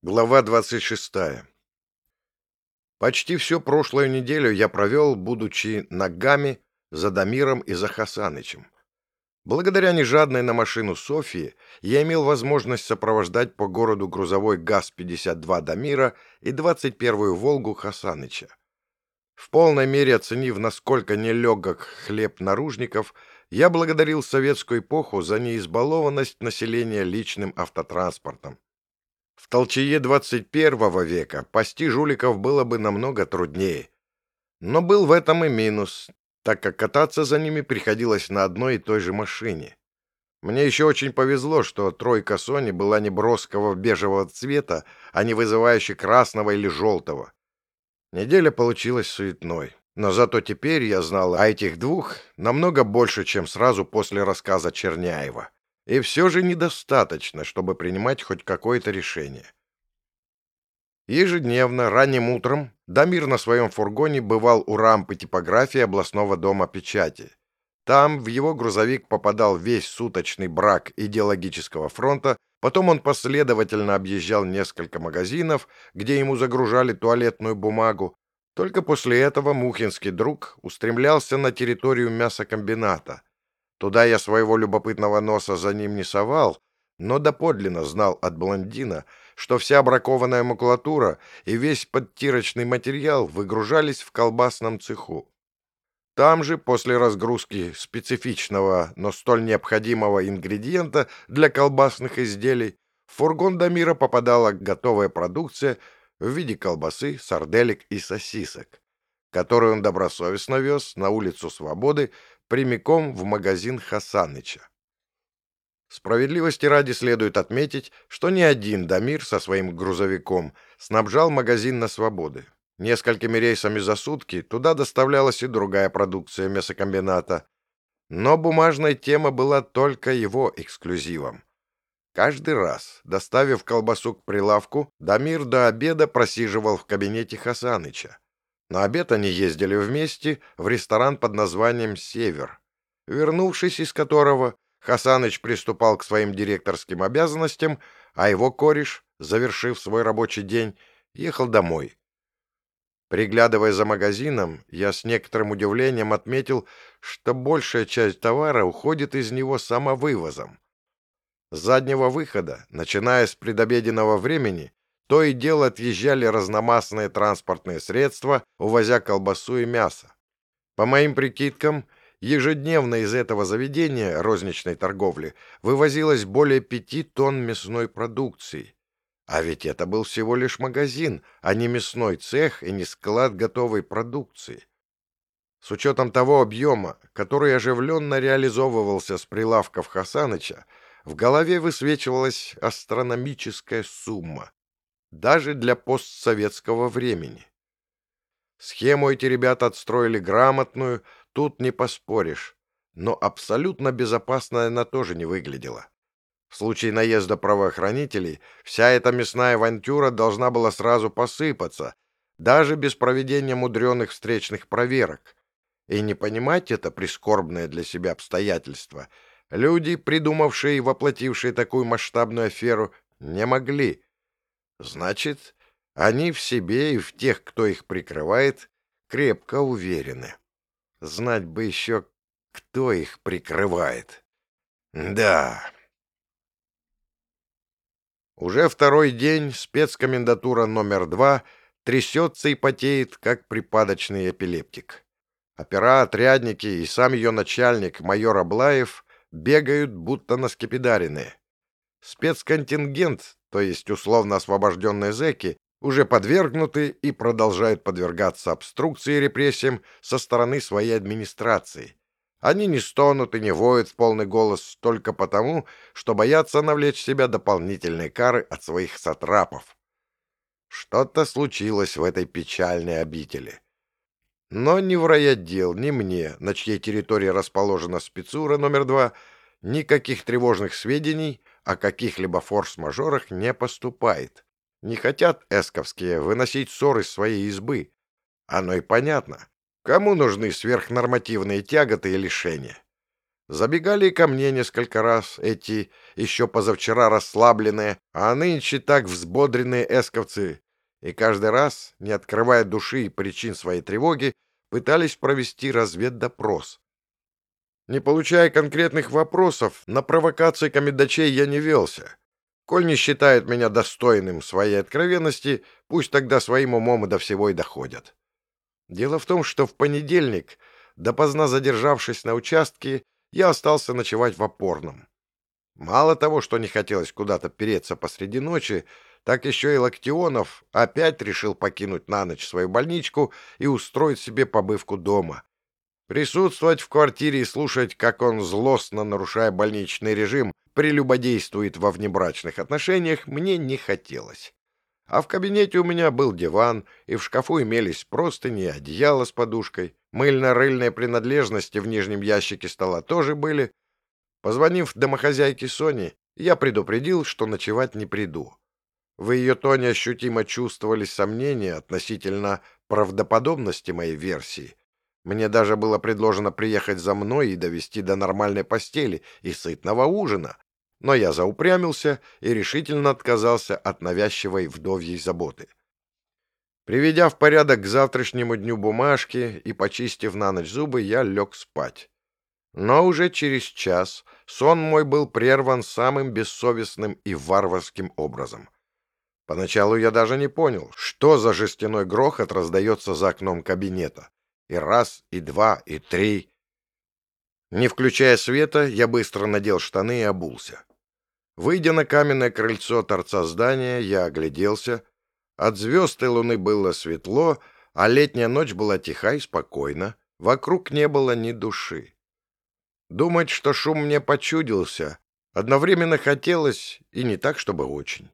Глава 26. Почти всю прошлую неделю я провел, будучи ногами, за Дамиром и за Хасанычем. Благодаря нежадной на машину Софии я имел возможность сопровождать по городу грузовой ГАЗ-52 Дамира и 21-ю «Волгу» Хасаныча. В полной мере оценив, насколько нелегок хлеб наружников, я благодарил советскую эпоху за неизбалованность населения личным автотранспортом. В толчее 21 века пасти жуликов было бы намного труднее. Но был в этом и минус, так как кататься за ними приходилось на одной и той же машине. Мне еще очень повезло, что тройка Сони была не броского бежевого цвета, а не вызывающей красного или желтого. Неделя получилась суетной. Но зато теперь я знал о этих двух намного больше, чем сразу после рассказа Черняева. И все же недостаточно, чтобы принимать хоть какое-то решение. Ежедневно, ранним утром, Дамир на своем фургоне бывал у рампы типографии областного дома печати. Там в его грузовик попадал весь суточный брак идеологического фронта, потом он последовательно объезжал несколько магазинов, где ему загружали туалетную бумагу. Только после этого Мухинский друг устремлялся на территорию мясокомбината – Туда я своего любопытного носа за ним не совал, но доподлинно знал от блондина, что вся бракованная макулатура и весь подтирочный материал выгружались в колбасном цеху. Там же, после разгрузки специфичного, но столь необходимого ингредиента для колбасных изделий, в фургон Дамира попадала готовая продукция в виде колбасы, сарделек и сосисок, которую он добросовестно вез на улицу Свободы прямиком в магазин Хасаныча. Справедливости ради следует отметить, что ни один Дамир со своим грузовиком снабжал магазин на свободы. Несколькими рейсами за сутки туда доставлялась и другая продукция мясокомбината. Но бумажная тема была только его эксклюзивом. Каждый раз, доставив колбасу к прилавку, Дамир до обеда просиживал в кабинете Хасаныча. На обед они ездили вместе в ресторан под названием «Север», вернувшись из которого Хасаныч приступал к своим директорским обязанностям, а его кореш, завершив свой рабочий день, ехал домой. Приглядывая за магазином, я с некоторым удивлением отметил, что большая часть товара уходит из него самовывозом. С заднего выхода, начиная с предобеденного времени, то и дело отъезжали разномастные транспортные средства, увозя колбасу и мясо. По моим прикидкам, ежедневно из этого заведения розничной торговли вывозилось более пяти тонн мясной продукции. А ведь это был всего лишь магазин, а не мясной цех и не склад готовой продукции. С учетом того объема, который оживленно реализовывался с прилавков Хасаныча, в голове высвечивалась астрономическая сумма даже для постсоветского времени. Схему эти ребята отстроили грамотную, тут не поспоришь, но абсолютно безопасно она тоже не выглядела. В случае наезда правоохранителей вся эта мясная авантюра должна была сразу посыпаться, даже без проведения мудреных встречных проверок. И не понимать это прискорбное для себя обстоятельство люди, придумавшие и воплотившие такую масштабную аферу, не могли. Значит, они в себе и в тех, кто их прикрывает, крепко уверены. Знать бы еще, кто их прикрывает. Да. Уже второй день спецкомендатура номер два трясется и потеет, как припадочный эпилептик. Опера, отрядники и сам ее начальник, майор Аблаев, бегают, будто на скипидарины. Спецконтингент, то есть условно освобожденные зэки, уже подвергнуты и продолжают подвергаться обструкции и репрессиям со стороны своей администрации. Они не стонут и не воют в полный голос только потому, что боятся навлечь себя дополнительной кары от своих сатрапов. Что-то случилось в этой печальной обители. Но ни в райотдел, ни мне, на чьей территории расположена спецура номер два, никаких тревожных сведений о каких-либо форс-мажорах не поступает. Не хотят эсковские выносить ссоры из своей избы. Оно и понятно. Кому нужны сверхнормативные тяготы и лишения? Забегали ко мне несколько раз эти еще позавчера расслабленные, а нынче так взбодренные эсковцы, и каждый раз, не открывая души и причин своей тревоги, пытались провести разведдопрос. Не получая конкретных вопросов, на провокации комендачей я не велся. Коль не считают меня достойным своей откровенности, пусть тогда своим умом до всего и доходят. Дело в том, что в понедельник, допоздна задержавшись на участке, я остался ночевать в опорном. Мало того, что не хотелось куда-то переться посреди ночи, так еще и Локтионов опять решил покинуть на ночь свою больничку и устроить себе побывку дома. Присутствовать в квартире и слушать, как он, злостно нарушая больничный режим, прелюбодействует во внебрачных отношениях, мне не хотелось. А в кабинете у меня был диван, и в шкафу имелись простыни, одеяло с подушкой. Мыльно-рыльные принадлежности в нижнем ящике стола тоже были. Позвонив домохозяйке Соне, я предупредил, что ночевать не приду. В ее тоне ощутимо чувствовались сомнения относительно правдоподобности моей версии, мне даже было предложено приехать за мной и довести до нормальной постели и сытного ужина. Но я заупрямился и решительно отказался от навязчивой вдовьей заботы. Приведя в порядок к завтрашнему дню бумажки и почистив на ночь зубы, я лег спать. Но уже через час сон мой был прерван самым бессовестным и варварским образом. Поначалу я даже не понял, что за жестяной грохот раздается за окном кабинета. И раз, и два, и три. Не включая света, я быстро надел штаны и обулся. Выйдя на каменное крыльцо торца здания, я огляделся. От звезд и луны было светло, а летняя ночь была тиха и спокойна. Вокруг не было ни души. Думать, что шум мне почудился, одновременно хотелось, и не так, чтобы очень.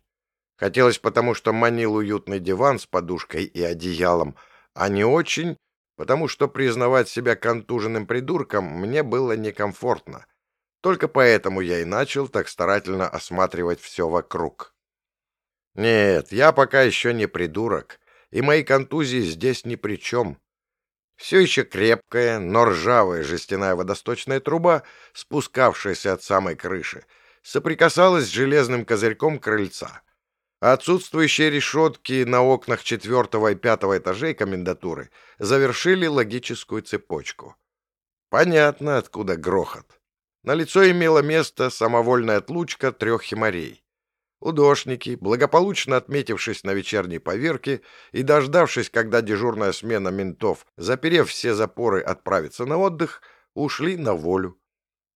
Хотелось потому, что манил уютный диван с подушкой и одеялом, а не очень, потому что признавать себя контуженным придурком мне было некомфортно. Только поэтому я и начал так старательно осматривать все вокруг. Нет, я пока еще не придурок, и мои контузии здесь ни при чем. Все еще крепкая, но ржавая жестяная водосточная труба, спускавшаяся от самой крыши, соприкасалась с железным козырьком крыльца. Отсутствующие решетки на окнах четвертого и пятого этажей комендатуры завершили логическую цепочку. Понятно, откуда грохот. На лицо имела место самовольная отлучка трех химарей. Удошники, благополучно отметившись на вечерней поверке и дождавшись, когда дежурная смена ментов, заперев все запоры, отправится на отдых, ушли на волю.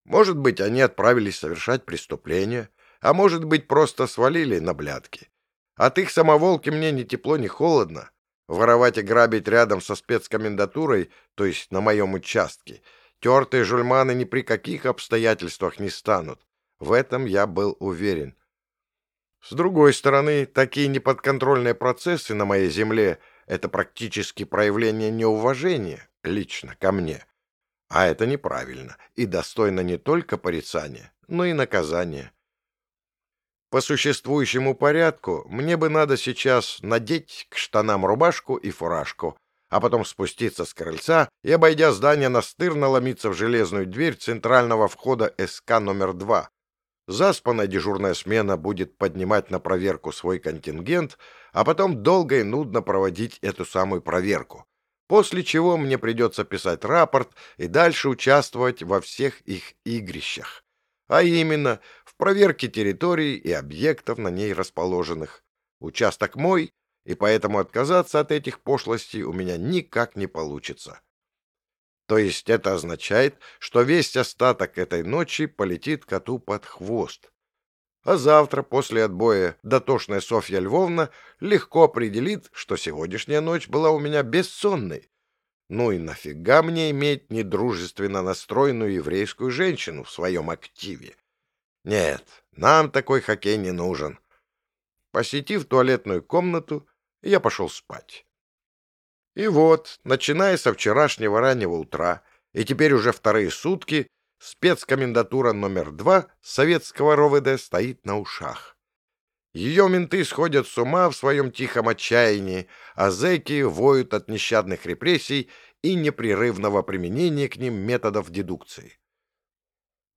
Может быть, они отправились совершать преступление, а может быть, просто свалили на блядки. От их самоволки мне ни тепло, ни холодно. Воровать и грабить рядом со спецкомендатурой, то есть на моем участке, тертые жульманы ни при каких обстоятельствах не станут. В этом я был уверен. С другой стороны, такие неподконтрольные процессы на моей земле — это практически проявление неуважения лично ко мне. А это неправильно и достойно не только порицания, но и наказания. По существующему порядку мне бы надо сейчас надеть к штанам рубашку и фуражку, а потом спуститься с крыльца и, обойдя здание, настырно ломиться в железную дверь центрального входа СК номер два. Заспанная дежурная смена будет поднимать на проверку свой контингент, а потом долго и нудно проводить эту самую проверку, после чего мне придется писать рапорт и дальше участвовать во всех их игрищах а именно проверке территории и объектов на ней расположенных. Участок мой, и поэтому отказаться от этих пошлостей у меня никак не получится. То есть это означает, что весь остаток этой ночи полетит коту под хвост. А завтра, после отбоя, дотошная Софья Львовна легко определит, что сегодняшняя ночь была у меня бессонной, ну и нафига мне иметь недружественно настроенную еврейскую женщину в своем активе? Нет, нам такой хоккей не нужен. Посетив туалетную комнату, я пошел спать. И вот, начиная со вчерашнего раннего утра, и теперь уже вторые сутки, спецкомендатура номер два советского РОВД стоит на ушах. Ее менты сходят с ума в своем тихом отчаянии, а зэки воют от нещадных репрессий и непрерывного применения к ним методов дедукции.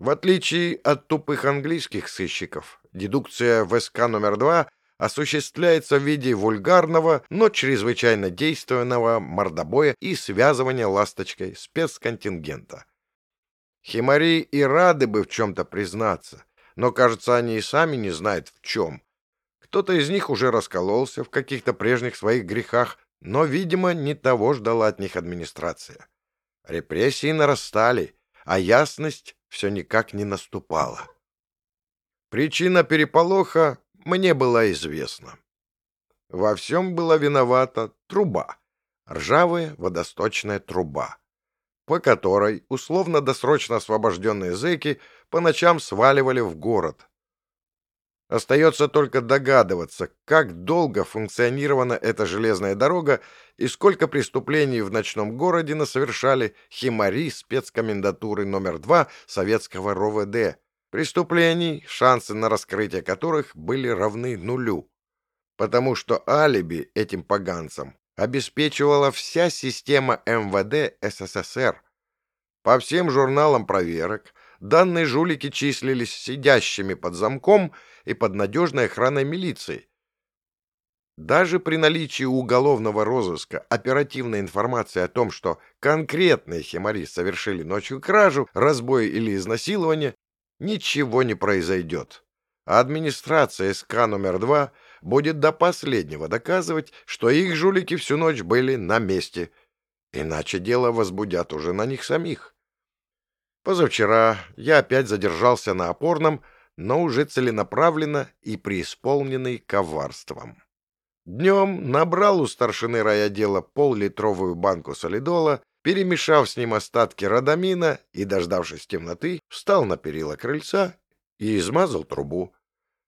В отличие от тупых английских сыщиков, дедукция в СК номер два осуществляется в виде вульгарного, но чрезвычайно действенного мордобоя и связывания ласточкой спецконтингента. Химари и рады бы в чем-то признаться, но, кажется, они и сами не знают в чем. Кто-то из них уже раскололся в каких-то прежних своих грехах, но, видимо, не того ждала от них администрация. Репрессии нарастали, а ясность все никак не наступала. Причина переполоха мне была известна. Во всем была виновата труба, ржавая водосточная труба, по которой условно-досрочно освобожденные зэки по ночам сваливали в город. Остается только догадываться, как долго функционировала эта железная дорога и сколько преступлений в ночном городе насовершали химари спецкомендатуры номер 2 советского РОВД, преступлений, шансы на раскрытие которых были равны нулю. Потому что алиби этим поганцам обеспечивала вся система МВД СССР. По всем журналам проверок данные жулики числились сидящими под замком и под надежной охраной милиции. Даже при наличии уголовного розыска оперативной информации о том, что конкретные химари совершили ночью кражу, разбой или изнасилование, ничего не произойдет. администрация СК номер два будет до последнего доказывать, что их жулики всю ночь были на месте, иначе дело возбудят уже на них самих. Позавчера я опять задержался на опорном, но уже целенаправленно и преисполненный коварством. Днем набрал у старшины райотдела пол-литровую банку солидола перемешав с ним остатки радамина и, дождавшись темноты, встал на перила крыльца и измазал трубу.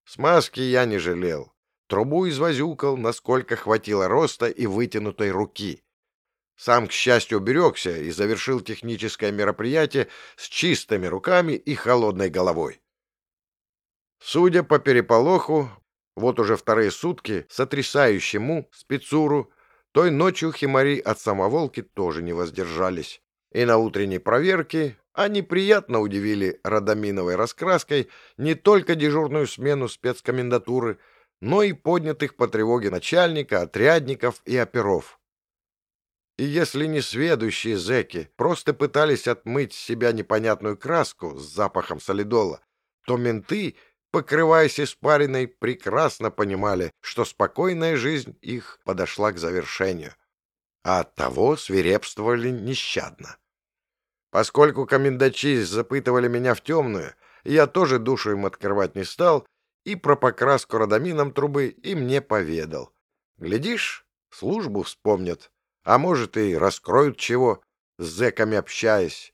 Смазки я не жалел. Трубу извозюкал, насколько хватило роста и вытянутой руки. Сам, к счастью, уберегся и завершил техническое мероприятие с чистыми руками и холодной головой. Судя по переполоху, вот уже вторые сутки сотрясающему спецуру той ночью химари от самоволки тоже не воздержались. И на утренней проверке они приятно удивили радаминовой раскраской не только дежурную смену спецкомендатуры, но и поднятых по тревоге начальника, отрядников и оперов. И если не сведущие просто пытались отмыть с себя непонятную краску с запахом солидола, то менты покрываясь испариной, прекрасно понимали, что спокойная жизнь их подошла к завершению, а оттого свирепствовали нещадно. Поскольку комендачи запытывали меня в темную, я тоже душу им открывать не стал и про покраску родомином трубы им не поведал. Глядишь, службу вспомнят, а может и раскроют чего, с зэками общаясь.